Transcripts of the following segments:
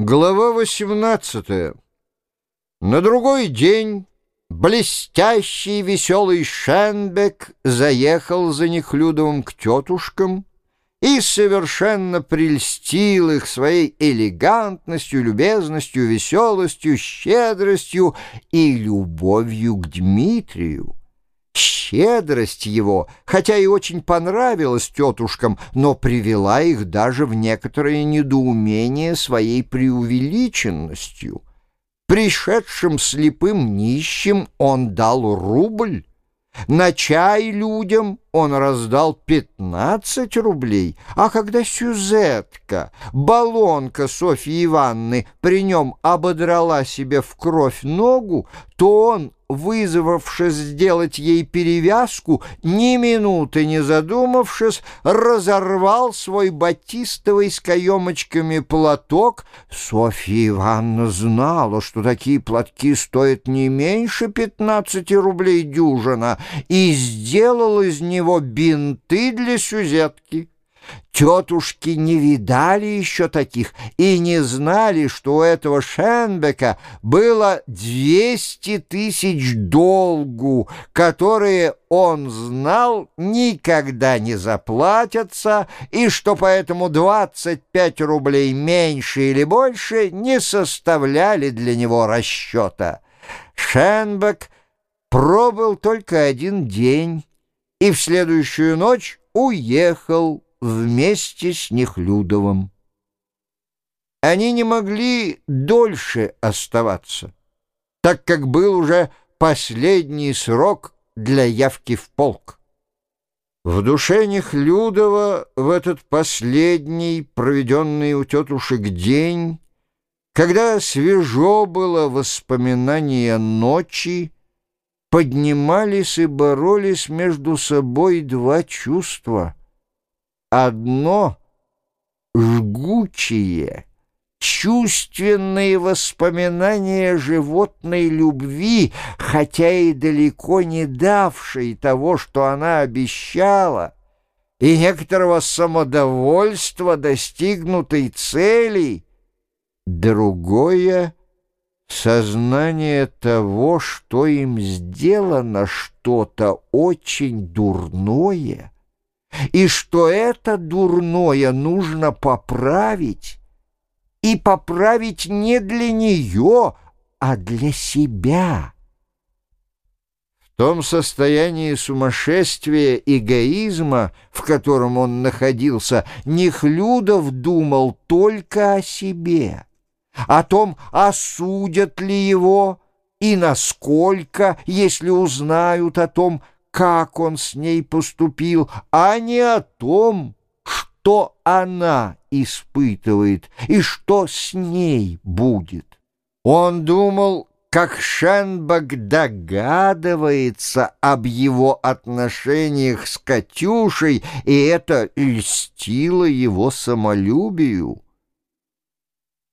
Глава 18 На другой день блестящий веселый Шенбек заехал за Нехлюдовым к тетушкам и совершенно прельстил их своей элегантностью, любезностью, веселостью, щедростью и любовью к Дмитрию. Щедрость его, хотя и очень понравилась тетушкам, но привела их даже в некоторое недоумение своей преувеличенностью. Пришедшим слепым нищим он дал рубль, на чай людям он раздал 15 рублей, а когда Сюзетка, баллонка Софьи Ивановны, при нем ободрала себе в кровь ногу, то он вызвавшись сделать ей перевязку, ни минуты не задумавшись, разорвал свой батистовый с каемочками платок. Софья Ивановна знала, что такие платки стоят не меньше пятнадцати рублей дюжина, и сделал из него бинты для сюзетки. Тетушки не видали еще таких и не знали, что у этого Шенбека было двести тысяч долгу, которые он знал никогда не заплатятся, и что поэтому двадцать пять рублей меньше или больше не составляли для него расчета. Шенбек пробыл только один день и в следующую ночь уехал вместе с Нехлюдовым. Они не могли дольше оставаться, так как был уже последний срок для явки в полк. В душе Нехлюдова в этот последний, проведенный у тетушек день, когда свежо было воспоминание ночи, поднимались и боролись между собой два чувства — одно жгучее, чувственные воспоминания животной любви, хотя и далеко не давшей того, что она обещала, и некоторого самодовольства достигнутой цели, другое — сознание того, что им сделано что-то очень дурное — и что это дурное нужно поправить, и поправить не для нее, а для себя. В том состоянии сумасшествия эгоизма, в котором он находился, Нехлюдов думал только о себе, о том, осудят ли его и насколько, если узнают о том, как он с ней поступил, а не о том, что она испытывает и что с ней будет. Он думал, как Шенбак догадывается об его отношениях с Катюшей, и это льстило его самолюбию.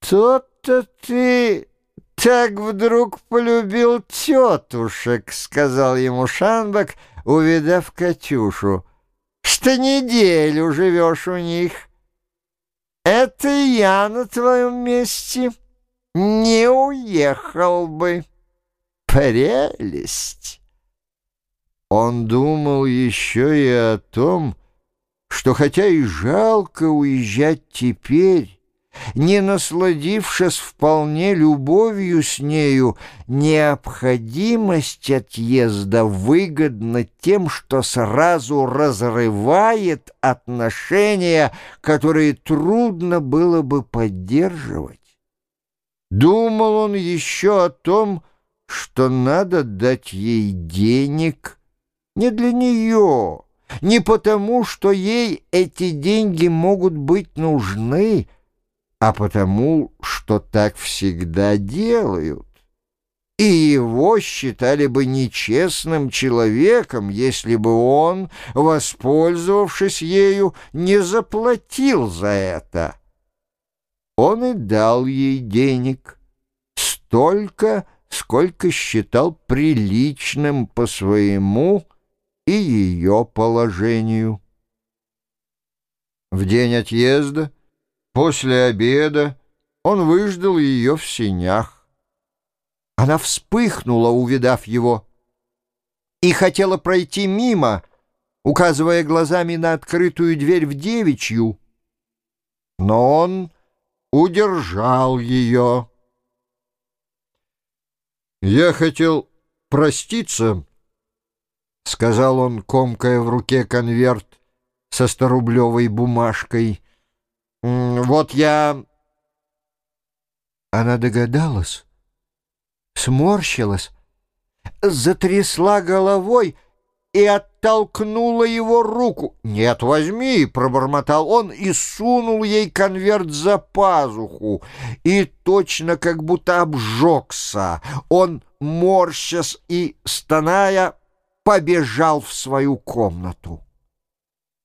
«То-то ты так вдруг полюбил тетушек», — сказал ему Шанбак, увидав Катюшу, «что неделю живешь у них. Это я на твоем месте не уехал бы. Прелесть!» Он думал еще и о том, что хотя и жалко уезжать теперь, не насладившись вполне любовью с нею, необходимость отъезда выгодна тем, что сразу разрывает отношения, которые трудно было бы поддерживать. Думал он еще о том, что надо дать ей денег не для нее, не потому, что ей эти деньги могут быть нужны, а потому, что так всегда делают. И его считали бы нечестным человеком, если бы он, воспользовавшись ею, не заплатил за это. Он и дал ей денег, столько, сколько считал приличным по своему и ее положению. В день отъезда После обеда он выждал ее в синях. Она вспыхнула, увидав его, и хотела пройти мимо, указывая глазами на открытую дверь в девичью, но он удержал ее. «Я хотел проститься», — сказал он, комкая в руке конверт со сторублевой бумажкой. «Вот я...» Она догадалась, сморщилась, затрясла головой и оттолкнула его руку. «Нет, возьми!» — пробормотал он и сунул ей конверт за пазуху. И точно как будто обжегся. Он, морщась и стоная, побежал в свою комнату.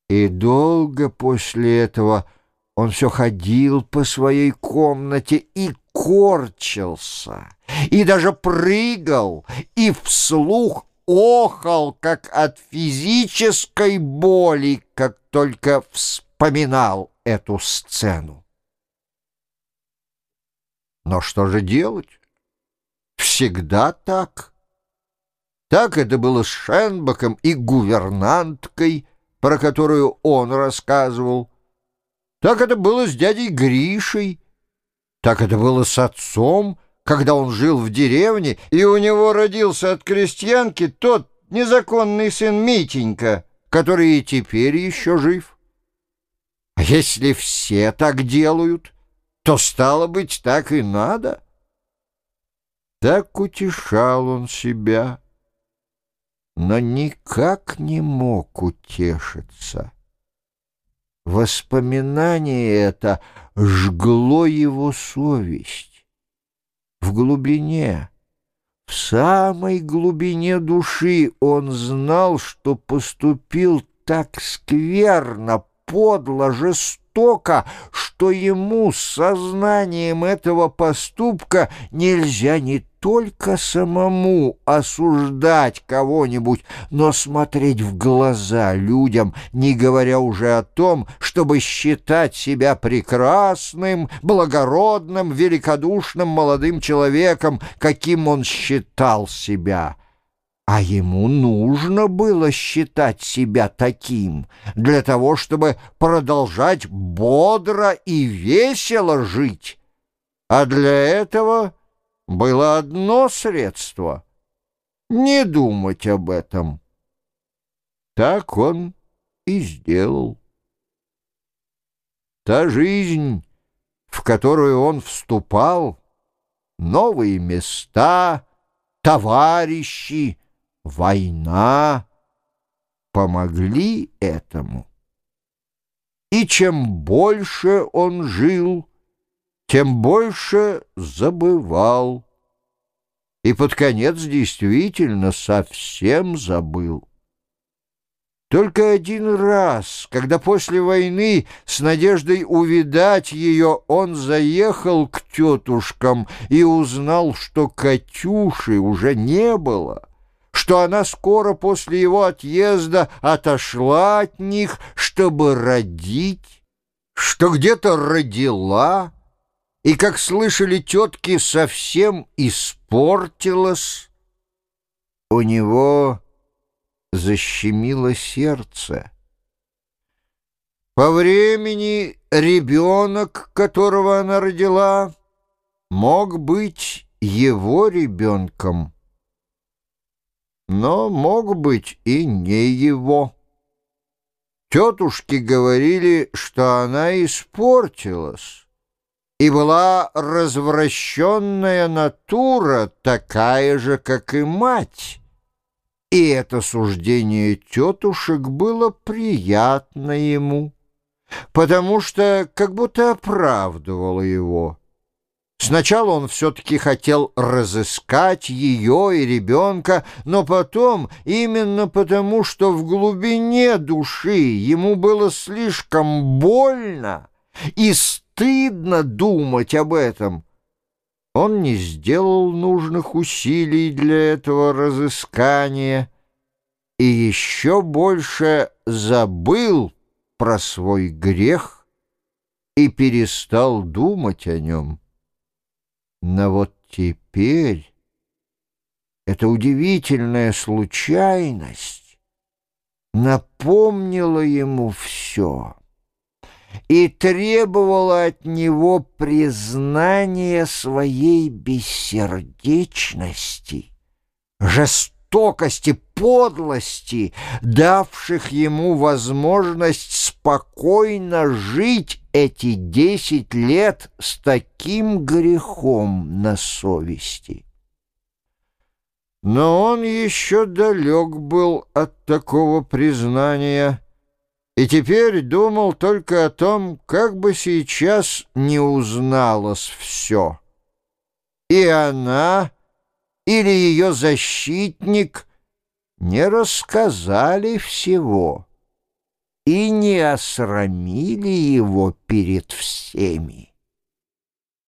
И долго после этого он все ходил по своей комнате и корчился, и даже прыгал, и вслух охал, как от физической боли, как только вспоминал эту сцену. Но что же делать? Всегда так. Так это было с Шенбаком и гувернанткой, про которую он рассказывал. Так это было с дядей Гришей. Так это было с отцом, когда он жил в деревне, и у него родился от крестьянки тот незаконный сын Митенька, который и теперь еще жив. А если все так делают, то, стало быть, так и надо. Так утешал он себя, но никак не мог утешиться. Воспоминание это жгло его совесть. В глубине, в самой глубине души он знал, что поступил так скверно, подло, жестоко, что ему с сознанием этого поступка нельзя не только самому осуждать кого-нибудь, но смотреть в глаза людям, не говоря уже о том, чтобы считать себя прекрасным, благородным, великодушным молодым человеком, каким он считал себя. А ему нужно было считать себя таким для того, чтобы продолжать бодро и весело жить. А для этого было одно средство — не думать об этом. Так он и сделал. Та жизнь, в которую он вступал, новые места, товарищи, война помогли этому. И чем больше он жил, тем больше забывал. И под конец действительно совсем забыл. Только один раз, когда после войны с надеждой увидать ее он заехал к тетушкам и узнал, что Катюши уже не было, что она скоро после его отъезда отошла от них, чтобы родить, что где-то родила, и, как слышали тетки, совсем испортилась. У него защемило сердце. По времени ребенок, которого она родила, мог быть его ребенком, но мог быть и не его. Тетушки говорили, что она испортилась и была развращенная натура, такая же, как и мать. И это суждение тетушек было приятно ему, потому что как будто оправдывало его. Сначала он все-таки хотел разыскать ее и ребенка, но потом, именно потому, что в глубине души ему было слишком больно и стыдно думать об этом. Он не сделал нужных усилий для этого разыскания и еще больше забыл про свой грех и перестал думать о нем. Но вот теперь эта удивительная случайность напомнила ему все и требовала от него признания своей бессердечности, жестокости, подлости, давших ему возможность спокойно жить эти десять лет с таким грехом на совести. Но он еще далек был от такого признания и теперь думал только о том, как бы сейчас не узналось все. И она или ее защитник не рассказали всего и не осрамили его перед всеми.